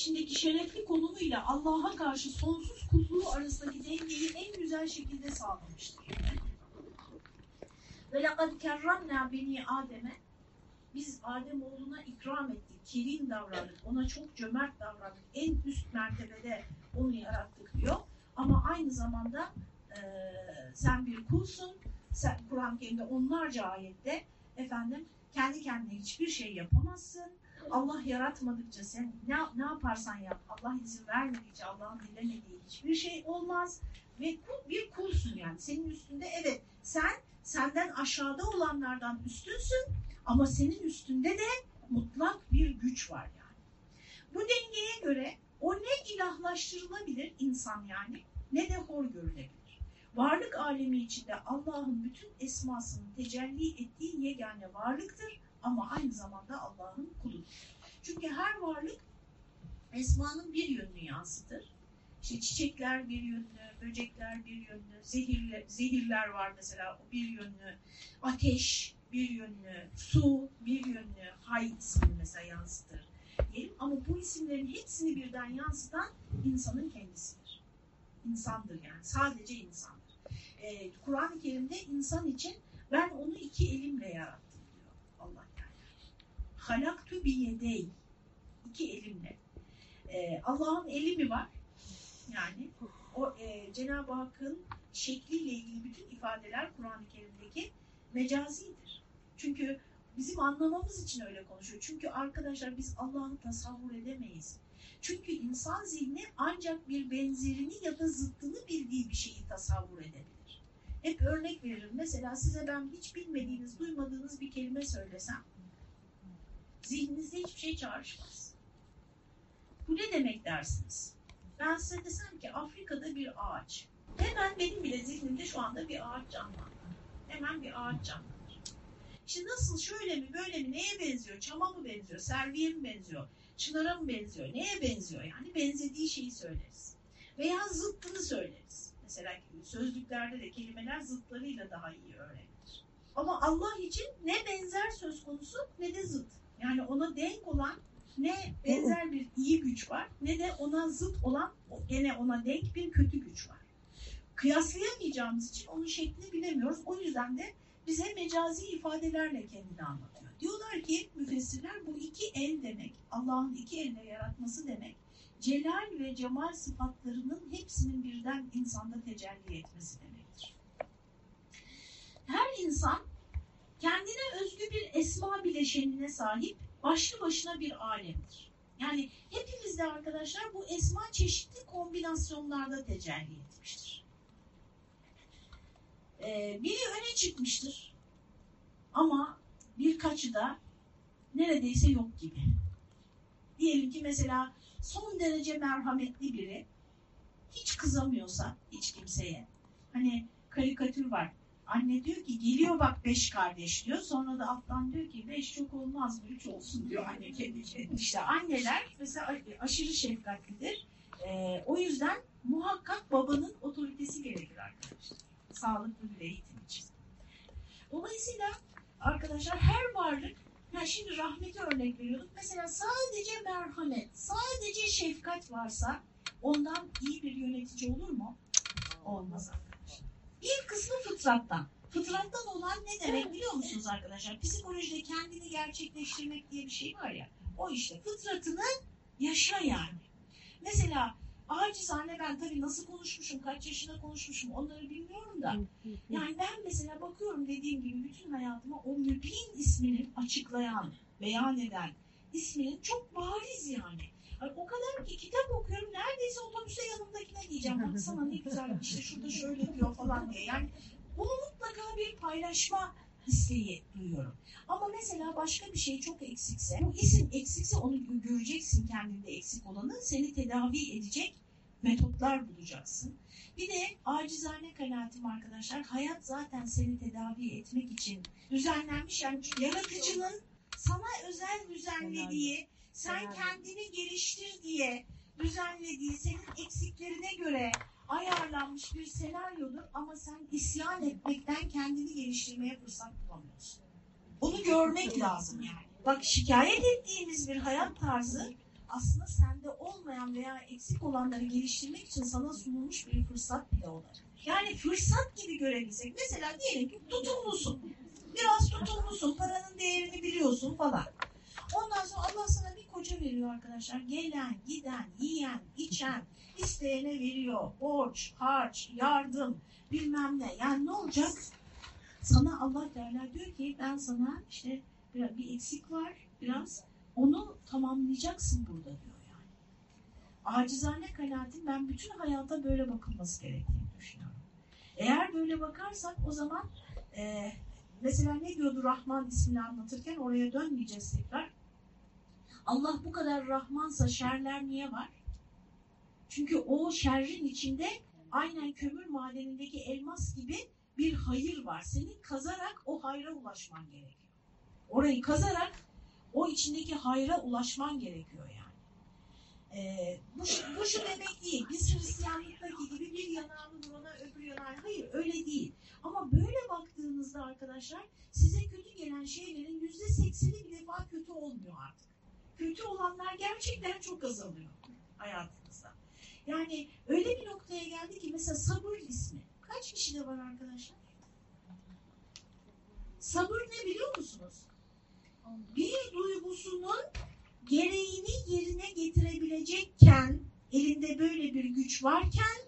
içindeki şerefli konumuyla Allah'a karşı sonsuz kulluğu arasındaki dengeyi en güzel şekilde sağlamıştır. Ve lekad kerramna beni Adem'e biz Adem oğluna ikram ettik, kirin davrandık, ona çok cömert davrandık, en üst mertebede onu yarattık diyor. Ama aynı zamanda e, sen bir kulsun, Kur'an-ı Kerim'de onlarca ayette efendim kendi kendine hiçbir şey yapamazsın. Allah yaratmadıkça sen ne, ne yaparsan yap, Allah izin vermedikçe Allah'ın dilemediği hiçbir şey olmaz. Ve kul, bir kulsun yani. Senin üstünde evet sen senden aşağıda olanlardan üstünsün ama senin üstünde de mutlak bir güç var yani. Bu dengeye göre o ne ilahlaştırılabilir insan yani ne de hor görülebilir. Varlık alemi içinde Allah'ın bütün esmasının tecelli ettiği yegane varlıktır ama aynı zamanda Allah'ın kuludur. Çünkü her varlık esmanın bir yönünü yansıtır. İşte çiçekler bir yönlü, böcekler bir yönlü, zehirler, zehirler var mesela o bir yönlü, ateş bir yönlü, su bir yönlü, hay ismini mesela yansıtır. Diyelim. Ama bu isimlerin hepsini birden yansıtan insanın kendisidir. İnsandır yani, sadece insandır. Ee, Kur'an-ı Kerim'de insan için ben onu iki elimle yarattım. Halaktu bi yedey, iki elimle. Ee, Allah'ın eli mi var? Yani o e, Cenab-ı Hakk'ın şekliyle ilgili bütün ifadeler Kur'an-ı Kerim'deki mecazidir. Çünkü bizim anlamamız için öyle konuşuyor. Çünkü arkadaşlar biz Allah'ı tasavvur edemeyiz. Çünkü insan zihni ancak bir benzerini ya da zıttını bildiği bir şeyi tasavvur edebilir. Hep örnek veririm. Mesela size ben hiç bilmediğiniz, duymadığınız bir kelime söylesem zihninizde hiçbir şey çağrışmaz. Bu ne demek dersiniz? Ben size desem ki Afrika'da bir ağaç. Hemen benim bile zihnimde şu anda bir ağaç canlanır. Hemen bir ağaç canlanır. İşte nasıl şöyle mi böyle mi neye benziyor? Çama mı benziyor? Serviye mi benziyor? Çınara mı benziyor? Neye benziyor? Yani benzediği şeyi söyleriz. Veya zıttını söyleriz. Mesela sözlüklerde de kelimeler zıtlarıyla daha iyi öğrenilir. Ama Allah için ne benzer söz konusu ne de zıt. Yani ona denk olan ne benzer bir iyi güç var ne de ona zıt olan gene ona denk bir kötü güç var. Kıyaslayamayacağımız için onun şeklini bilemiyoruz. O yüzden de bize mecazi ifadelerle kendini anlatıyor. Diyorlar ki müfessirler bu iki el demek, Allah'ın iki elle yaratması demek, celal ve cemal sıfatlarının hepsinin birden insanda tecelli etmesi demektir. Her insan kendine özgü bir esma bileşenine sahip başlı başına bir alemdir. Yani hepimizde arkadaşlar bu esma çeşitli kombinasyonlarda tecelli etmiştir. Ee, biri öne çıkmıştır ama birkaçı da neredeyse yok gibi. Diyelim ki mesela son derece merhametli biri hiç kızamıyorsa hiç kimseye. Hani karikatür var. Anne diyor ki geliyor bak beş kardeş diyor. Sonra da alttan diyor ki beş çok olmaz mı üç olsun diyor anne kendi kendine. İşte anneler mesela aşırı şefkatlidir. Ee, o yüzden muhakkak babanın otoritesi gerekir arkadaşlar. Sağlıklı bir eğitim için. Dolayısıyla arkadaşlar her varlık Ha şimdi rahmeti örnek veriyorduk. Mesela sadece merhamet, sadece şefkat varsa ondan iyi bir yönetici olur mu? Olmaz arkadaşlar. Bir kısmı fıtrattan. Fıtrattan olan ne demek biliyor musunuz arkadaşlar? Psikolojide kendini gerçekleştirmek diye bir şey var ya. O işte fıtratını yaşa yani. Mesela acizane ben tabii nasıl konuşmuşum, kaç yaşında konuşmuşum onları bilmiyorum da. Yani ben mesela bakıyorum dediğim gibi bütün hayatıma o mübin isminin açıklayan, beyan eden isminin çok bariz yani. Yani. O kadar ki kitap okuyorum neredeyse otobüste yanımdakine diyeceğim. Baksana ne güzel işte şurada şöyle diyor falan diye. Yani bunu mutlaka bir paylaşma isteği duyuyorum. Ama mesela başka bir şey çok eksikse, bu isim eksikse onu göreceksin kendinde eksik olanı, seni tedavi edecek metotlar bulacaksın. Bir de acizane kanaatim arkadaşlar, hayat zaten seni tedavi etmek için düzenlenmiş. Yani yaratıcının sana özel düzenlediği, sen kendini geliştir diye düzenlediği, senin eksiklerine göre ayarlanmış bir senaryodur ama sen isyan etmekten kendini geliştirmeye fırsat bulamıyorsun. Onu görmek lazım yani. Bak şikayet ettiğimiz bir hayat tarzı aslında sende olmayan veya eksik olanları geliştirmek için sana sunulmuş bir fırsat bile olabilir. Yani fırsat gibi görebilsek. Mesela diyelim ki tutumlusun. Biraz tutumlusun, paranın değerini biliyorsun falan. Ondan sonra Allah sana bir koca veriyor arkadaşlar. Gelen, giden, yiyen, içen, isteyene veriyor. Borç, harç, yardım, bilmem ne. Yani ne olacak? Sana Allah Teala diyor ki ben sana işte bir, bir eksik var biraz. Onu tamamlayacaksın burada diyor yani. Acizane kanaatim ben bütün hayata böyle bakılması gerektiğini düşünüyorum. Eğer böyle bakarsak o zaman e, mesela ne diyordu Rahman ismini anlatırken oraya dönmeyeceğiz tekrar. Allah bu kadar Rahmansa şerler niye var? Çünkü o şerrin içinde aynen kömür madenindeki elmas gibi bir hayır var. Senin kazarak o hayra ulaşman gerekiyor. Orayı kazarak o içindeki hayra ulaşman gerekiyor yani. Ee, bu, bu şu demek değil. Biz Hristiyanlıktaki gibi bir yanağını vurana öbür yanağını. Hayır öyle değil. Ama böyle baktığınızda arkadaşlar size kötü gelen şeylerin yüzde sekseni bir defa kötü olmuyor artık. Kötü olanlar gerçekten çok azalıyor hayatınızda. Yani öyle bir noktaya geldi ki mesela sabır ismi. Kaç kişi de var arkadaşlar? Sabır ne biliyor musunuz? Bir duygusunun gereğini yerine getirebilecekken, elinde böyle bir güç varken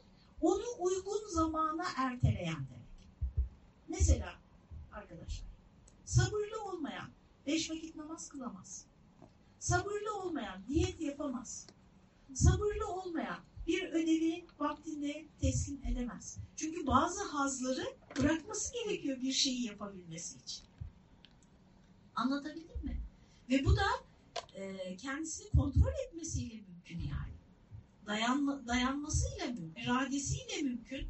onu uygun zamana erteleyen demek. Mesela arkadaşlar, sabırlı olmayan beş vakit namaz kılamaz. Sabırlı olmayan diyet yapamaz. Sabırlı olmayan bir ödevi vaktinde teslim edemez. Çünkü bazı hazları bırakması gerekiyor bir şeyi yapabilmesi için. Anlatabildim mi? Ve bu da e, kendisini kontrol etmesiyle mümkün yani. Dayanma, dayanmasıyla mümkün, iradesiyle mümkün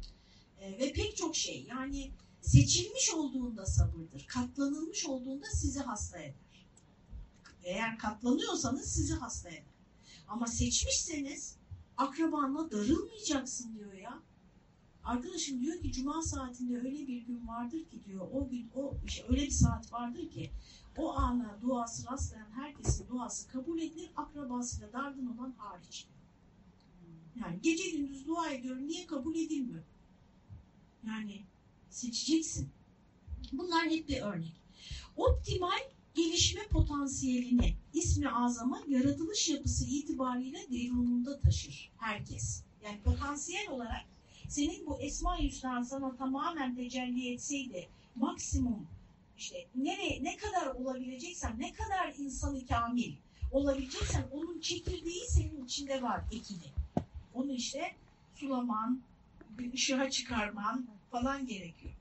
e, ve pek çok şey. Yani seçilmiş olduğunda sabırdır, katlanılmış olduğunda sizi hasta eder. Eğer katlanıyorsanız sizi hasta eder. Ama seçmişseniz akrabanla darılmayacaksın diyor ya. Arkadaşım diyor ki cuma saatinde öyle bir gün vardır ki diyor o gün o işte öyle bir saat vardır ki o ana duası rastlayan herkesin duası kabul edilir akrabasıyla dargın olan hariç. Yani gece gündüz dua ediyorum niye kabul edilmiyor? Yani seçeceksin. Bunlar hep bir örnek. Optimal gelişme potansiyelini ismi azama yaratılış yapısı itibariyle derununda taşır herkes. Yani potansiyel olarak senin bu Esma-i sana tamamen tecelli etseydi maksimum işte nereye ne kadar olabileceksen ne kadar insanı kamil olabileceksen onun çekirdeği senin içinde var ekili. Onu işte sulaman, ışığa çıkarman falan gerekiyor.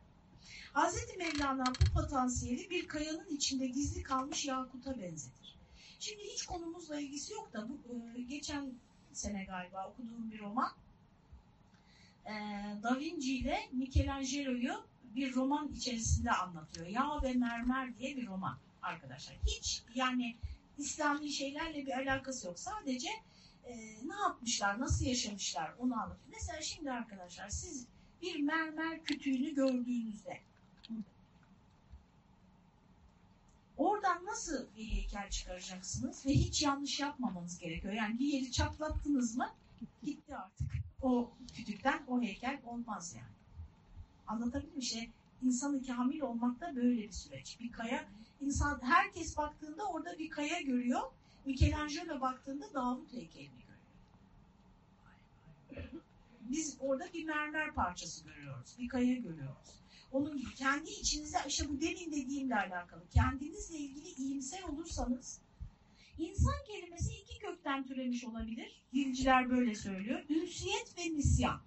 Hazreti Mevlana bu potansiyeli bir kayanın içinde gizli kalmış yakuta benzetir. Şimdi hiç konumuzla ilgisi yok da bu e, geçen sene galiba okuduğum bir roman. E, da Vinci ile Michelangelo'yu bir roman içerisinde anlatıyor. Yağ ve Mermer diye bir roman arkadaşlar. Hiç yani İslami şeylerle bir alakası yok. Sadece e, ne yapmışlar, nasıl yaşamışlar onu anlatıyor. Mesela şimdi arkadaşlar siz bir mermer kütüğünü gördüğünüzde oradan nasıl bir heykel çıkaracaksınız ve hiç yanlış yapmamanız gerekiyor. Yani bir yeri çatlattınız mı gitti artık. O kütükten o heykel olmaz yani. Anlatabildim mi? İşte insanı kamil olmak da böyle bir süreç. Bir kaya, insan herkes baktığında orada bir kaya görüyor. Michelangelo baktığında Davut heykelini görüyor. Biz orada bir mermer parçası görüyoruz. Bir kaya görüyoruz. Onun kendi içinizde işte bu demin dediğimle alakalı. Kendinizle ilgili iyimser olursanız insan kelimesi iki kökten türemiş olabilir. Dinciler böyle söylüyor. Ünsiyet ve nisyan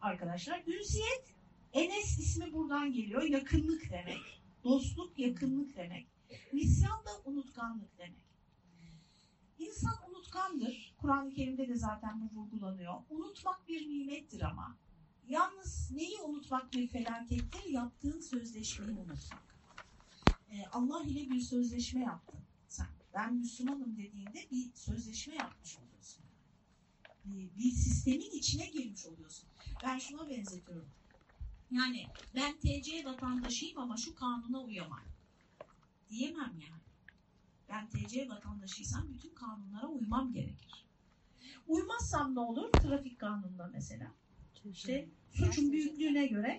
arkadaşlar. Ünsiyet Enes ismi buradan geliyor. Yakınlık demek. Dostluk, yakınlık demek. Nisyan da unutkanlık demek. İnsan unutkandır. Kur'an-ı Kerim'de de zaten bu vurgulanıyor. Unutmak bir nimettir ama. Yalnız neyi unutmak bir felakettir? Yaptığın sözleşmeyi unutmak. Ee, Allah ile bir sözleşme yaptın sen. Ben Müslümanım dediğinde bir sözleşme yapmış oluyorsun. Bir, bir sistemin içine girmiş oluyorsun. Ben şuna benzetiyorum. Yani ben TC vatandaşıyım ama şu kanuna uyamam. Diyemem yani. Ben TC vatandaşıysam bütün kanunlara uymam gerekir. Uymazsam ne olur? Trafik kanununda mesela. İşte suçun büyüklüğüne göre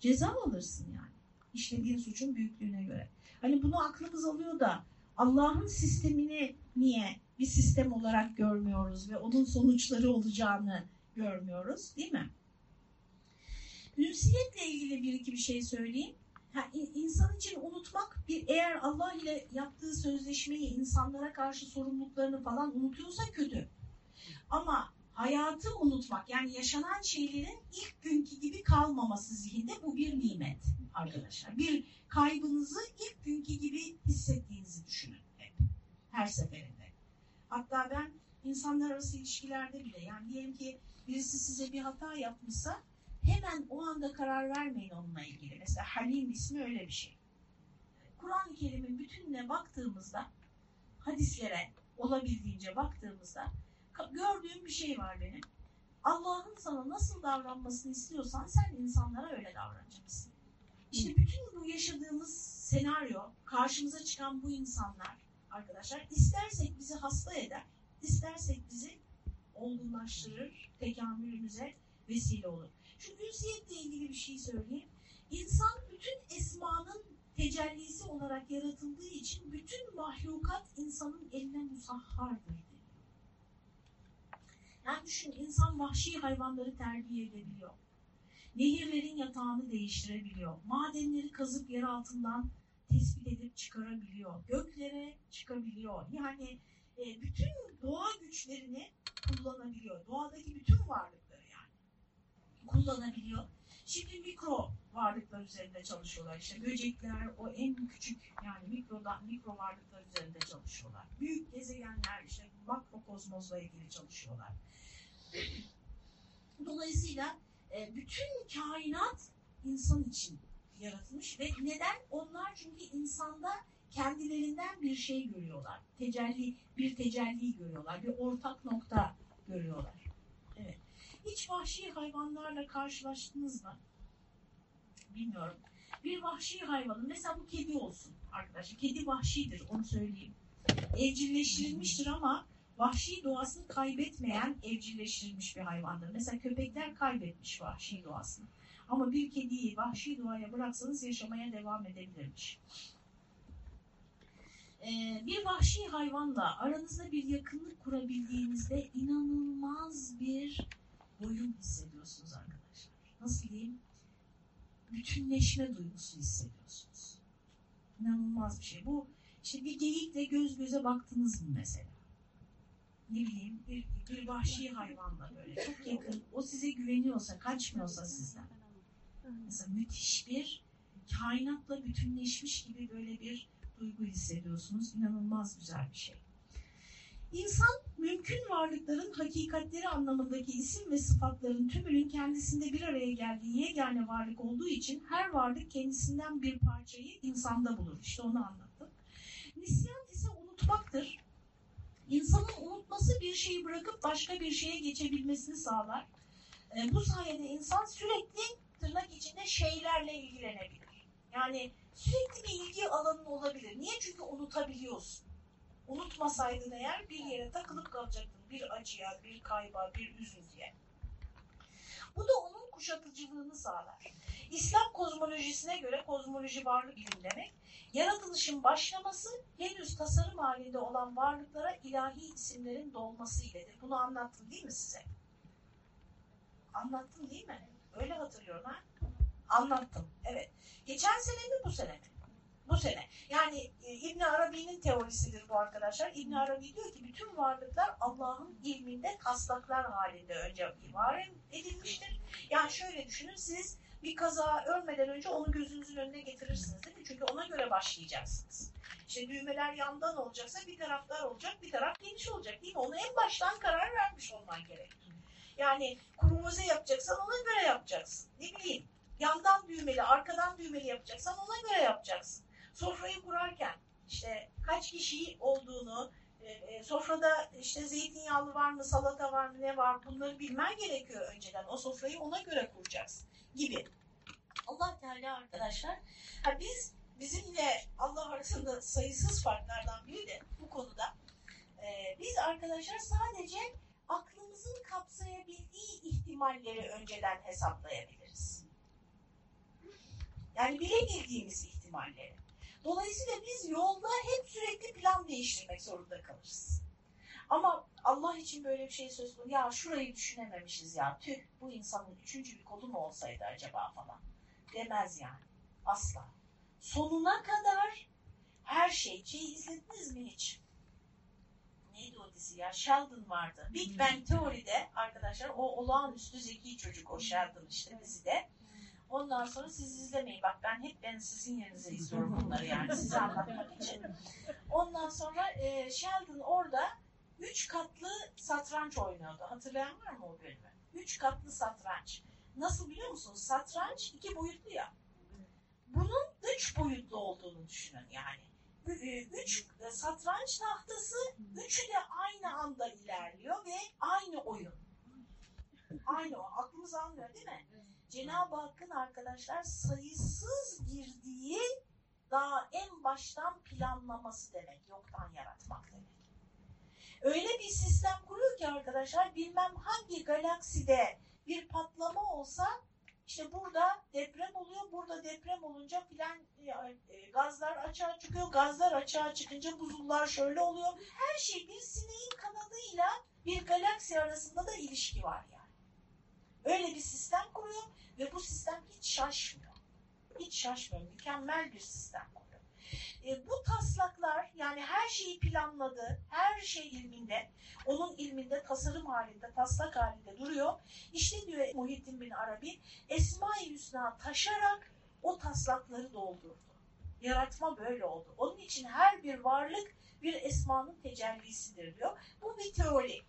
ceza alırsın yani. İşlediğin suçun büyüklüğüne göre. Hani bunu aklımız alıyor da Allah'ın sistemini niye bir sistem olarak görmüyoruz ve onun sonuçları olacağını görmüyoruz değil mi? Ünsiyetle ilgili bir iki bir şey söyleyeyim. Ha, insan için unutmak bir eğer Allah ile yaptığı sözleşmeyi insanlara karşı sorumluluklarını falan unutuyorsa kötü. Ama hayatı unutmak yani yaşanan şeylerin ilk günkü gibi kalmaması zihinde bu bir nimet arkadaşlar. Bir kaybınızı ilk günkü gibi hissettiğinizi düşünün hep. Her seferinde. Hatta ben insanlar arası ilişkilerde bile yani diyelim ki birisi size bir hata yapmışsa hemen o anda karar vermeyin onunla ilgili. Mesela Halim ismi öyle bir şey. Kur'an-ı Kerim'in bütününe baktığımızda hadislere olabildiğince baktığımızda gördüğüm bir şey var benim. Allah'ın sana nasıl davranmasını istiyorsan sen insanlara öyle davranacaksın. İşte bütün bu yaşadığımız senaryo, karşımıza çıkan bu insanlar arkadaşlar istersek bizi hasta eder, istersek bizi olgunlaştırır, tekamülümüze vesile olur. Şu ünsiyetle ilgili bir şey söyleyeyim. İnsan bütün esmanın tecellisi olarak yaratıldığı için bütün mahlukat insanın eline musahhardır yani düşün insan vahşi hayvanları terbiye edebiliyor. Nehirlerin yatağını değiştirebiliyor. Madenleri kazıp yer altından tespit edip çıkarabiliyor. Göklere çıkabiliyor. Yani e, bütün doğa güçlerini kullanabiliyor. Doğadaki bütün varlıkları yani kullanabiliyor. Şimdi mikro varlıklar üzerinde çalışıyorlar. İşte böcekler, o en küçük yani mikrodan mikro varlıklar üzerinde çalışıyorlar. Büyük gezegenler işte makrokozmosla ilgili çalışıyorlar. Dolayısıyla e, bütün kainat insan için yaratılmış ve neden? Onlar çünkü insanda kendilerinden bir şey görüyorlar. Tecelli, bir tecelli görüyorlar. Bir ortak nokta görüyorlar. Hiç vahşi hayvanlarla karşılaştınız mı? Bilmiyorum. Bir vahşi hayvanın, mesela bu kedi olsun arkadaşlar. Kedi vahşidir, onu söyleyeyim. Evcilleştirilmiştir ama vahşi doğasını kaybetmeyen evcilleştirilmiş bir hayvandır. Mesela köpekler kaybetmiş vahşi doğasını. Ama bir kediyi vahşi doğaya bıraksanız yaşamaya devam edebilirmiş. Ee, bir vahşi hayvanla aranızda bir yakınlık kurabildiğinizde inanılmaz bir doyum hissediyorsunuz arkadaşlar. Nasıl diyeyim? Bütünleşme duygusu hissediyorsunuz. İnanılmaz bir şey. Bu işte bir geyikle göz göze baktınız mı mesela? ne bileyim bir, bir vahşi hayvanla böyle çok yakın o size güveniyorsa kaçmıyorsa sizden mesela müthiş bir kainatla bütünleşmiş gibi böyle bir duygu hissediyorsunuz inanılmaz güzel bir şey. İnsan mümkün varlıkların hakikatleri anlamındaki isim ve sıfatların tümünün kendisinde bir araya geldiği yegane varlık olduğu için her varlık kendisinden bir parçayı insanda bulur. İşte onu anlattım. Nisyan ise unutmaktır. İnsanın unutması bir şeyi bırakıp başka bir şeye geçebilmesini sağlar. E, bu sayede insan sürekli tırnak içinde şeylerle ilgilenebilir. Yani sürekli bir ilgi alanın olabilir. Niye? Çünkü unutabiliyorsun. Unutmasaydın eğer bir yere takılıp kalacaktın. Bir acıya, bir kayba, bir üzüntüye. Bu da onun kuşatıcılığını sağlar. İslam kozmolojisine göre kozmoloji varlık bilim demek. Yaratılışın başlaması henüz tasarım halinde olan varlıklara ilahi isimlerin dolması iledir. Bunu anlattım değil mi size? Anlattım değil mi? Öyle hatırlıyorum ha? Anlattım. Evet. Geçen sene mi bu sene mi? Bu sene. Yani e, İbn Arabi'nin teorisidir bu arkadaşlar. İbn Arabi diyor ki bütün varlıklar Allah'ın ilminde taslaklar halinde önce var edilmiştir. Yani şöyle düşünün siz bir kaza ölmeden önce onu gözünüzün önüne getirirsiniz değil mi? Çünkü ona göre başlayacaksınız. İşte düğmeler yandan olacaksa bir taraf dar olacak, bir taraf geniş olacak değil mi? Onu en baştan karar vermiş olman gerekir. Yani krumoze yapacaksan ona göre yapacaksın. Ne bileyim yandan düğmeli, arkadan düğmeli yapacaksan ona göre yapacaksın. Sofrayı kurarken işte kaç kişi olduğunu, e, e, sofrada işte zeytinyağlı var mı, salata var mı, ne var bunları bilmen gerekiyor önceden. O sofrayı ona göre kuracaksın gibi. Allah Teala arkadaşlar ha biz bizimle Allah arasında sayısız farklardan biri de bu konuda. Ee, biz arkadaşlar sadece aklımızın kapsayabildiği ihtimalleri önceden hesaplayabiliriz. Yani bilebildiğimiz ihtimalleri. Dolayısıyla biz yolda hep sürekli plan değiştirmek zorunda kalırız. Ama Allah için böyle bir şey söz konusu. Ya şurayı düşünememişiz ya. Tüh bu insanın üçüncü bir kolu mu olsaydı acaba falan. Demez yani. Asla. Sonuna kadar her şey. Şeyi izlediniz mi hiç? Neydi o dizi ya? Sheldon vardı. Big Bang Theory'de arkadaşlar o olağanüstü zeki çocuk o Sheldon işte dizide. Ondan sonra siz izlemeyin. Bak ben hep ben sizin yerinize izliyorum bunları yani size anlatmak için. Ondan sonra e, Sheldon orada üç katlı satranç oynuyordu. Hatırlayan var mı o bölümü? Üç katlı satranç. Nasıl biliyor musunuz? Satranç iki boyutlu ya. Bunun üç boyutlu olduğunu düşünün yani. E, Üç e, satranç tahtası, üçü de aynı anda ilerliyor ve aynı oyun. Aynı o. Aklımız almıyor değil mi? Cenab-ı Hakk'ın arkadaşlar sayısız girdiği daha en baştan planlaması demek. Yoktan yaratmak demek. Öyle bir sistem kuruyor ki arkadaşlar bilmem hangi galakside bir patlama olsa işte burada deprem oluyor. Burada deprem olunca filan e, e, gazlar açığa çıkıyor. Gazlar açığa çıkınca buzullar şöyle oluyor. Her şey bir sineğin kanadıyla bir galaksi arasında da ilişki var yani. Öyle bir sistem kuruyor ve bu sistem hiç şaşmıyor. Hiç şaşmıyor. Mükemmel bir sistem kuruyor. E, bu taslaklar yani her şeyi planladı, her şey ilminde, onun ilminde tasarım halinde, taslak halinde duruyor. İşte diyor Muhittin bin Arabi, Esma-i Hüsna taşarak o taslakları doldurdu. Yaratma böyle oldu. Onun için her bir varlık bir esmanın tecellisidir diyor. Bu bir teori.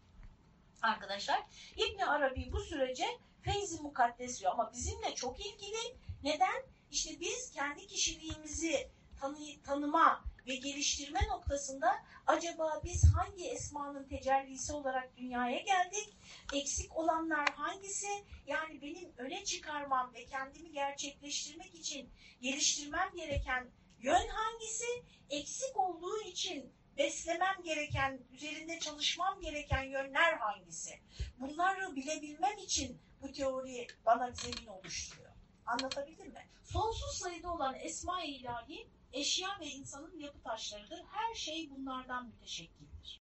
Arkadaşlar İbn Arabi bu sürece feyzi mukaddes diyor ama bizimle çok ilgili. Neden? İşte biz kendi kişiliğimizi tanı- tanıma ve geliştirme noktasında acaba biz hangi esmanın tecellisi olarak dünyaya geldik? Eksik olanlar hangisi? Yani benim öne çıkarmam ve kendimi gerçekleştirmek için geliştirmem gereken yön hangisi? Eksik olduğu için beslemem gereken, üzerinde çalışmam gereken yönler hangisi? Bunları bilebilmem için bu teori bana zemin oluşturuyor. Anlatabildim mi? Sonsuz sayıda olan esma-i ilahi eşya ve insanın yapı taşlarıdır. Her şey bunlardan müteşekkildir.